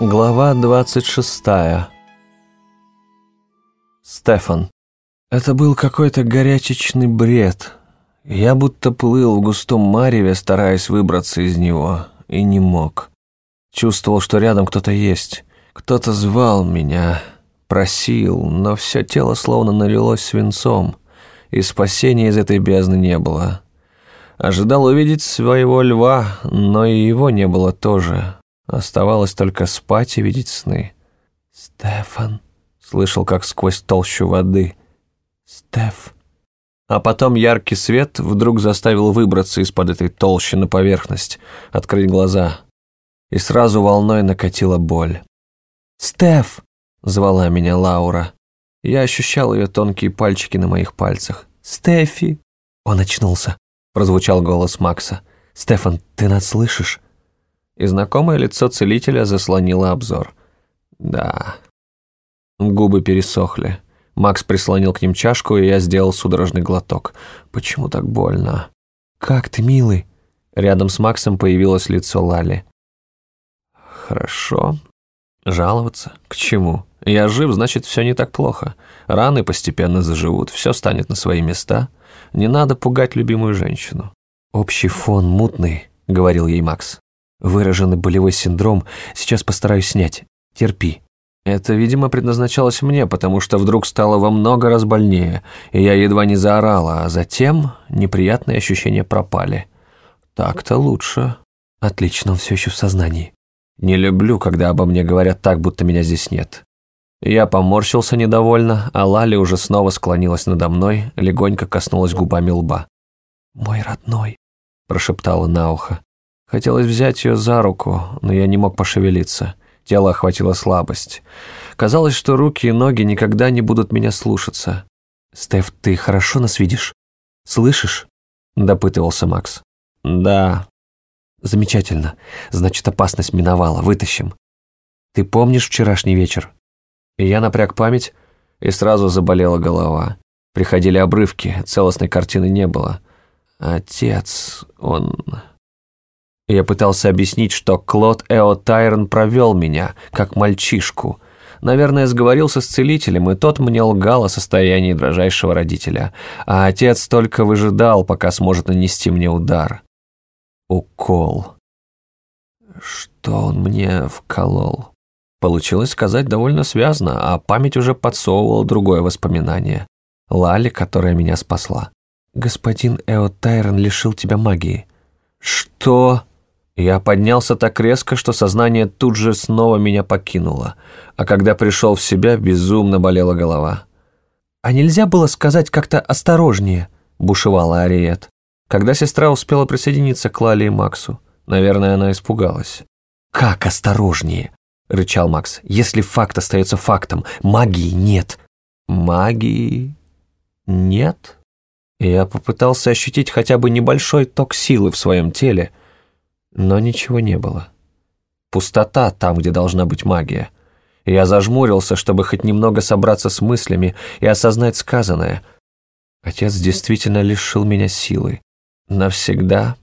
Глава 26. Стефан. Это был какой-то горячечный бред. Я будто плыл в густом мареве, стараясь выбраться из него, и не мог. Чувствовал, что рядом кто-то есть. Кто-то звал меня, просил, но все тело словно налилось свинцом, и спасения из этой бездны не было. Ожидал увидеть своего льва, но и его не было тоже. Оставалось только спать и видеть сны. «Стефан», — слышал, как сквозь толщу воды. «Стеф». А потом яркий свет вдруг заставил выбраться из-под этой толщи на поверхность, открыть глаза. И сразу волной накатила боль. «Стеф!» — звала меня Лаура. Я ощущал ее тонкие пальчики на моих пальцах. «Стефи!» Он очнулся. Прозвучал голос Макса. «Стефан, ты нас слышишь?» И знакомое лицо целителя заслонило обзор. Да. Губы пересохли. Макс прислонил к ним чашку, и я сделал судорожный глоток. Почему так больно? «Как ты, милый?» Рядом с Максом появилось лицо Лали. «Хорошо. Жаловаться? К чему? Я жив, значит, все не так плохо. Раны постепенно заживут, все станет на свои места. Не надо пугать любимую женщину». «Общий фон мутный», — говорил ей Макс. Выраженный болевой синдром сейчас постараюсь снять. Терпи. Это, видимо, предназначалось мне, потому что вдруг стало во много раз больнее, и я едва не заорала, а затем неприятные ощущения пропали. Так-то лучше. Отлично, он все еще в сознании. Не люблю, когда обо мне говорят так, будто меня здесь нет. Я поморщился недовольно, а Лали уже снова склонилась надо мной, легонько коснулась губами лба. «Мой родной», – прошептала на ухо. Хотелось взять ее за руку, но я не мог пошевелиться. Тело охватило слабость. Казалось, что руки и ноги никогда не будут меня слушаться. «Стеф, ты хорошо нас видишь? Слышишь?» – допытывался Макс. «Да». «Замечательно. Значит, опасность миновала. Вытащим. Ты помнишь вчерашний вечер?» Я напряг память, и сразу заболела голова. Приходили обрывки, целостной картины не было. Отец, он... Я пытался объяснить, что Клод Эо Тайрон провел меня, как мальчишку. Наверное, сговорился с целителем, и тот мне лгал о состоянии дрожайшего родителя. А отец только выжидал, пока сможет нанести мне удар. Укол. Что он мне вколол? Получилось сказать довольно связно, а память уже подсовывала другое воспоминание. Лали, которая меня спасла. «Господин Эо Тайрон лишил тебя магии». «Что?» Я поднялся так резко, что сознание тут же снова меня покинуло, а когда пришел в себя, безумно болела голова. «А нельзя было сказать как-то осторожнее?» – бушевала Ариет. Когда сестра успела присоединиться к Лале и Максу, наверное, она испугалась. «Как осторожнее?» – рычал Макс. «Если факт остается фактом, магии нет». «Магии нет?» Я попытался ощутить хотя бы небольшой ток силы в своем теле – но ничего не было. Пустота там, где должна быть магия. Я зажмурился, чтобы хоть немного собраться с мыслями и осознать сказанное. Отец действительно лишил меня силы. Навсегда?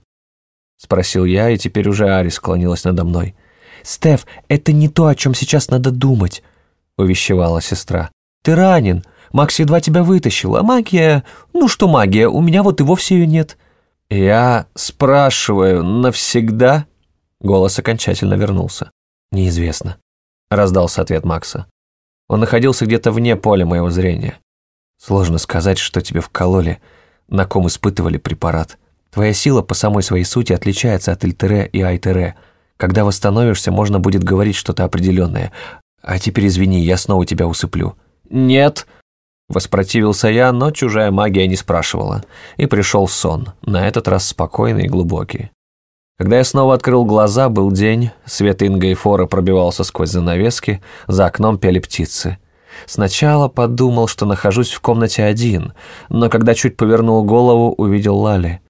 Спросил я, и теперь уже Ари склонилась надо мной. «Стеф, это не то, о чем сейчас надо думать», — увещевала сестра. «Ты ранен. Макс едва тебя вытащил, а магия... Ну что магия, у меня вот и вовсе ее нет». «Я спрашиваю, навсегда?» Голос окончательно вернулся. «Неизвестно», — раздался ответ Макса. Он находился где-то вне поля моего зрения. Сложно сказать, что тебе вкололи, на ком испытывали препарат. Твоя сила по самой своей сути отличается от Ильтере и Айтере. Когда восстановишься, можно будет говорить что-то определенное. А теперь извини, я снова тебя усыплю». «Нет», Воспротивился я, но чужая магия не спрашивала, и пришел сон, на этот раз спокойный и глубокий. Когда я снова открыл глаза, был день, свет Инга и Фора пробивался сквозь занавески, за окном пели птицы. Сначала подумал, что нахожусь в комнате один, но когда чуть повернул голову, увидел Лали.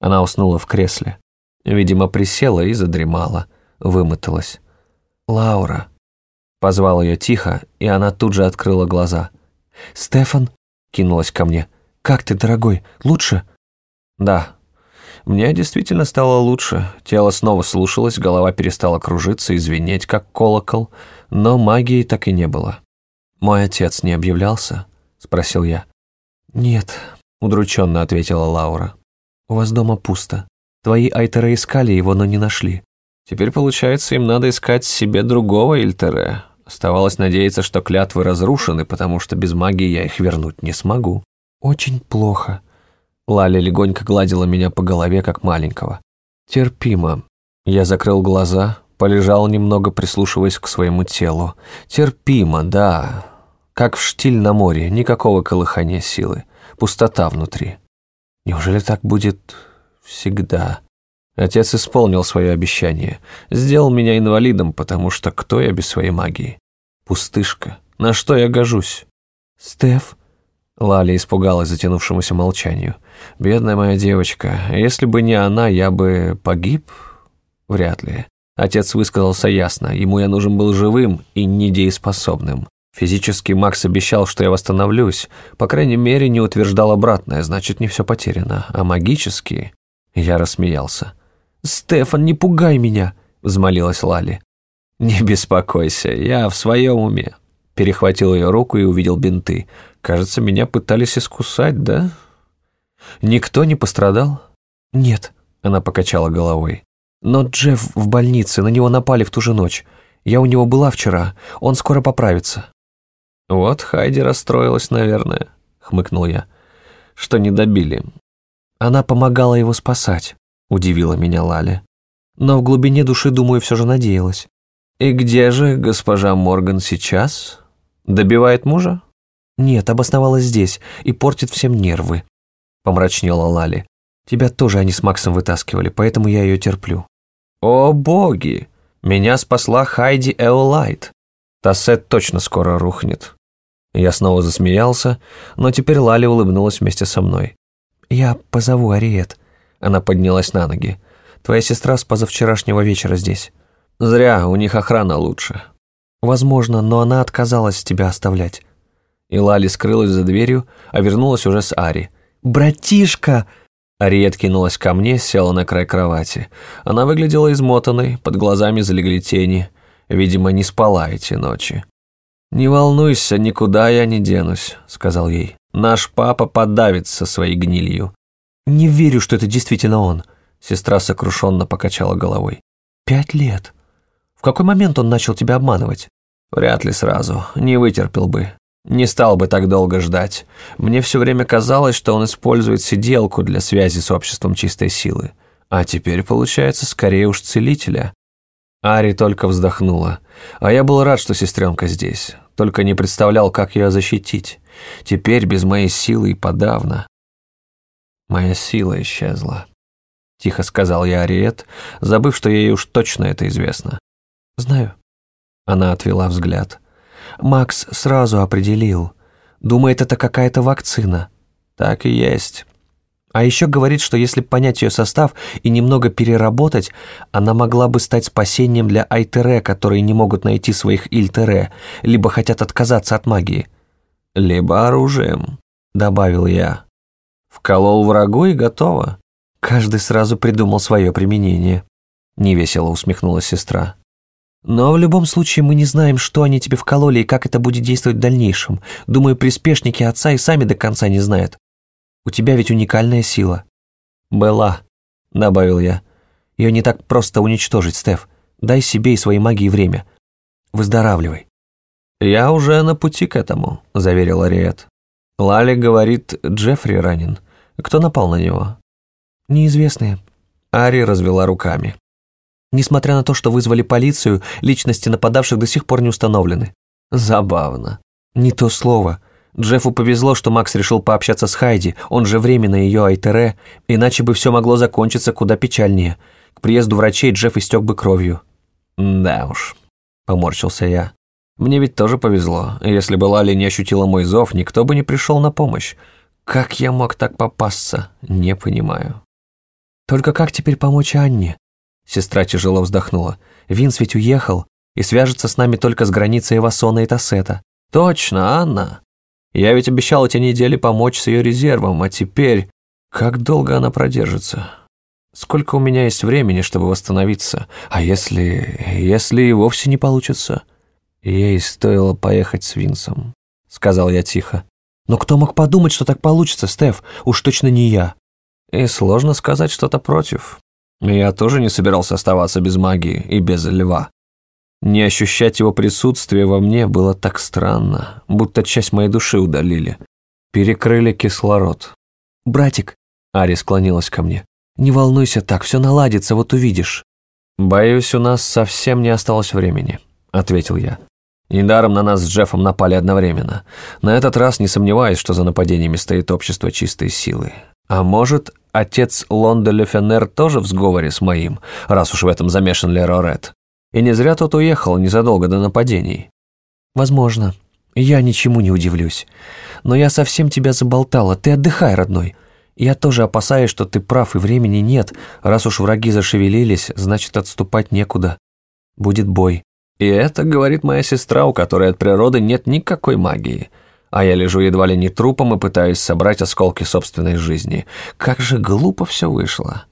Она уснула в кресле. Видимо, присела и задремала, вымоталась. «Лаура», — позвал ее тихо, и она тут же открыла глаза — «Стефан?» — кинулась ко мне. «Как ты, дорогой? Лучше?» «Да. Мне действительно стало лучше. Тело снова слушалось, голова перестала кружиться и звенеть, как колокол, но магии так и не было. «Мой отец не объявлялся?» — спросил я. «Нет», — удрученно ответила Лаура. «У вас дома пусто. Твои айтеры искали его, но не нашли. Теперь, получается, им надо искать себе другого Ильтере. Оставалось надеяться, что клятвы разрушены, потому что без магии я их вернуть не смогу. Очень плохо. Лаля легонько гладила меня по голове, как маленького. Терпимо. Я закрыл глаза, полежал немного, прислушиваясь к своему телу. Терпимо, да. Как в штиль на море, никакого колыхания силы. Пустота внутри. Неужели так будет всегда? Отец исполнил свое обещание. Сделал меня инвалидом, потому что кто я без своей магии? Пустышка. На что я гожусь? Стеф? Лали испугалась затянувшемуся молчанию. Бедная моя девочка. Если бы не она, я бы погиб? Вряд ли. Отец высказался ясно. Ему я нужен был живым и недееспособным. Физически Макс обещал, что я восстановлюсь. По крайней мере, не утверждал обратное, значит, не все потеряно. А магически... Я рассмеялся. «Стефан, не пугай меня!» — взмолилась Лали. «Не беспокойся, я в своем уме». Перехватил ее руку и увидел бинты. «Кажется, меня пытались искусать, да?» «Никто не пострадал?» «Нет», — она покачала головой. «Но Джефф в больнице, на него напали в ту же ночь. Я у него была вчера, он скоро поправится». «Вот Хайди расстроилась, наверное», — хмыкнул я. «Что не добили». Она помогала его спасать. — удивила меня Лаля. Но в глубине души, думаю, все же надеялась. «И где же госпожа Морган сейчас? Добивает мужа?» «Нет, обосновалась здесь и портит всем нервы», — помрачнела Лали. «Тебя тоже они с Максом вытаскивали, поэтому я ее терплю». «О боги! Меня спасла Хайди Эолайт. Тассет точно скоро рухнет». Я снова засмеялся, но теперь Лали улыбнулась вместе со мной. «Я позову Ариет», она поднялась на ноги. «Твоя сестра с позавчерашнего вечера здесь». «Зря, у них охрана лучше». «Возможно, но она отказалась тебя оставлять». И Лали скрылась за дверью, а вернулась уже с Ари. «Братишка!» Ариет кинулась ко мне, села на край кровати. Она выглядела измотанной, под глазами залегли тени. Видимо, не спала эти ночи. «Не волнуйся, никуда я не денусь», — сказал ей. «Наш папа подавится своей гнилью. «Не верю, что это действительно он», — сестра сокрушенно покачала головой. «Пять лет. В какой момент он начал тебя обманывать?» «Вряд ли сразу. Не вытерпел бы. Не стал бы так долго ждать. Мне все время казалось, что он использует сиделку для связи с обществом чистой силы. А теперь, получается, скорее уж целителя». Ари только вздохнула. А я был рад, что сестренка здесь. Только не представлял, как ее защитить. Теперь без моей силы и подавно. Моя сила исчезла. Тихо сказал я Ариет, забыв, что ей уж точно это известно. Знаю. Она отвела взгляд. Макс сразу определил. Думает, это какая-то вакцина. Так и есть. А еще говорит, что если понять ее состав и немного переработать, она могла бы стать спасением для Айтере, которые не могут найти своих Ильтере, либо хотят отказаться от магии. «Либо оружием», — добавил я. Вколол врагу и готово. Каждый сразу придумал свое применение. Невесело усмехнулась сестра. Но в любом случае мы не знаем, что они тебе вкололи и как это будет действовать в дальнейшем. Думаю, приспешники отца и сами до конца не знают. У тебя ведь уникальная сила. Была, добавил я. Ее не так просто уничтожить, Стеф. Дай себе и своей магии время. Выздоравливай. Я уже на пути к этому, заверил Ариет. Лали говорит, Джеффри ранен. Кто напал на него? Неизвестные. Ари развела руками. Несмотря на то, что вызвали полицию, личности нападавших до сих пор не установлены. Забавно. Не то слово. Джеффу повезло, что Макс решил пообщаться с Хайди, он же временно ее Айтере, иначе бы все могло закончиться куда печальнее. К приезду врачей Джефф истек бы кровью. «Да уж», — поморщился я. «Мне ведь тоже повезло. Если бы Лали не ощутила мой зов, никто бы не пришел на помощь. Как я мог так попасться, не понимаю. Только как теперь помочь Анне? Сестра тяжело вздохнула. Винс ведь уехал и свяжется с нами только с границей Эвасона и Тассета. Точно, Анна. Я ведь обещал эти недели помочь с ее резервом, а теперь... Как долго она продержится? Сколько у меня есть времени, чтобы восстановиться? А если... если и вовсе не получится? Ей стоило поехать с Винсом, сказал я тихо. Но кто мог подумать, что так получится, Стеф? Уж точно не я. И сложно сказать что-то против. Я тоже не собирался оставаться без магии и без льва. Не ощущать его присутствие во мне было так странно, будто часть моей души удалили. Перекрыли кислород. «Братик», — Ари склонилась ко мне, — «не волнуйся так, все наладится, вот увидишь». «Боюсь, у нас совсем не осталось времени», — ответил я. Недаром на нас с Джеффом напали одновременно. На этот раз не сомневаюсь, что за нападениями стоит общество чистой силы. А может, отец Лонда Лефенер тоже в сговоре с моим, раз уж в этом замешан Леро Ред? И не зря тот уехал незадолго до нападений. Возможно. Я ничему не удивлюсь. Но я совсем тебя заболтала. Ты отдыхай, родной. Я тоже опасаюсь, что ты прав и времени нет. Раз уж враги зашевелились, значит, отступать некуда. Будет бой. И это говорит моя сестра, у которой от природы нет никакой магии. А я лежу едва ли не трупом и пытаюсь собрать осколки собственной жизни. Как же глупо все вышло.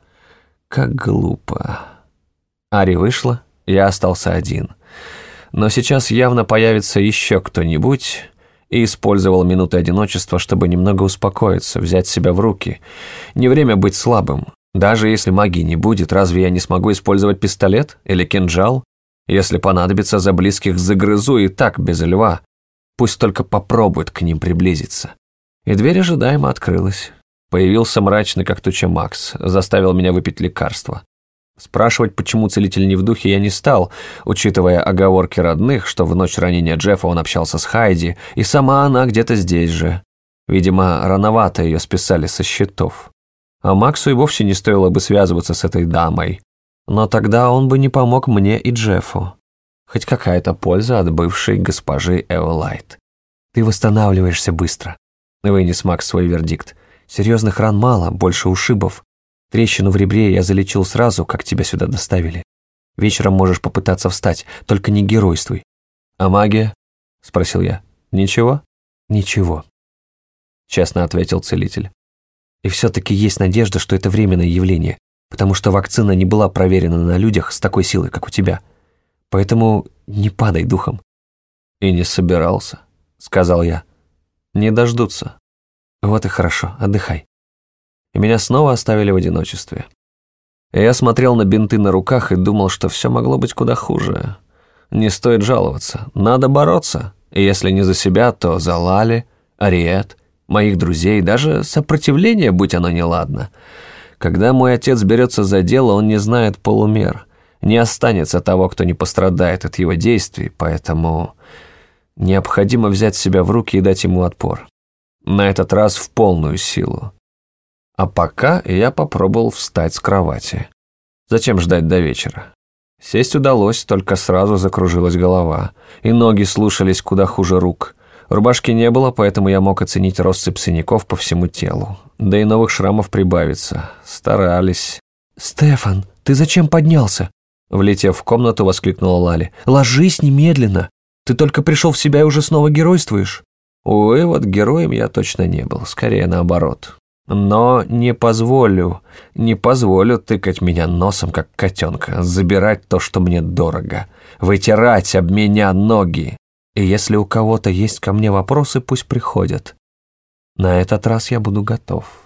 Как глупо. Ари вышла, я остался один. Но сейчас явно появится еще кто-нибудь и использовал минуты одиночества, чтобы немного успокоиться, взять себя в руки. Не время быть слабым. Даже если магии не будет, разве я не смогу использовать пистолет или кинжал? Если понадобится, за близких загрызу и так, без льва. Пусть только попробует к ним приблизиться. И дверь ожидаемо открылась. Появился мрачный, как туча Макс, заставил меня выпить лекарство. Спрашивать, почему целитель не в духе, я не стал, учитывая оговорки родных, что в ночь ранения Джеффа он общался с Хайди, и сама она где-то здесь же. Видимо, рановато ее списали со счетов. А Максу и вовсе не стоило бы связываться с этой дамой. Но тогда он бы не помог мне и Джеффу. Хоть какая-то польза от бывшей госпожи Эолайт. «Ты восстанавливаешься быстро», — вынес Макс свой вердикт. «Серьезных ран мало, больше ушибов. Трещину в ребре я залечил сразу, как тебя сюда доставили. Вечером можешь попытаться встать, только не геройствуй». «А магия?» — спросил я. «Ничего?» «Ничего», — честно ответил целитель. «И все-таки есть надежда, что это временное явление потому что вакцина не была проверена на людях с такой силой, как у тебя. Поэтому не падай духом». «И не собирался», — сказал я. «Не дождутся». «Вот и хорошо, отдыхай». И меня снова оставили в одиночестве. Я смотрел на бинты на руках и думал, что все могло быть куда хуже. Не стоит жаловаться, надо бороться. И если не за себя, то за Лали, Ариет, моих друзей, даже сопротивление, будь оно неладно. Когда мой отец берется за дело, он не знает полумер. Не останется того, кто не пострадает от его действий, поэтому необходимо взять себя в руки и дать ему отпор. На этот раз в полную силу. А пока я попробовал встать с кровати. Зачем ждать до вечера? Сесть удалось, только сразу закружилась голова, и ноги слушались куда хуже рук. Рубашки не было, поэтому я мог оценить россыпь синяков по всему телу. Да и новых шрамов прибавится. Старались. «Стефан, ты зачем поднялся?» Влетев в комнату, воскликнула Лали. «Ложись немедленно! Ты только пришел в себя и уже снова геройствуешь!» Увы, вот героем я точно не был, скорее наоборот. Но не позволю, не позволю тыкать меня носом, как котенка, забирать то, что мне дорого, вытирать об меня ноги. И если у кого-то есть ко мне вопросы, пусть приходят. На этот раз я буду готов.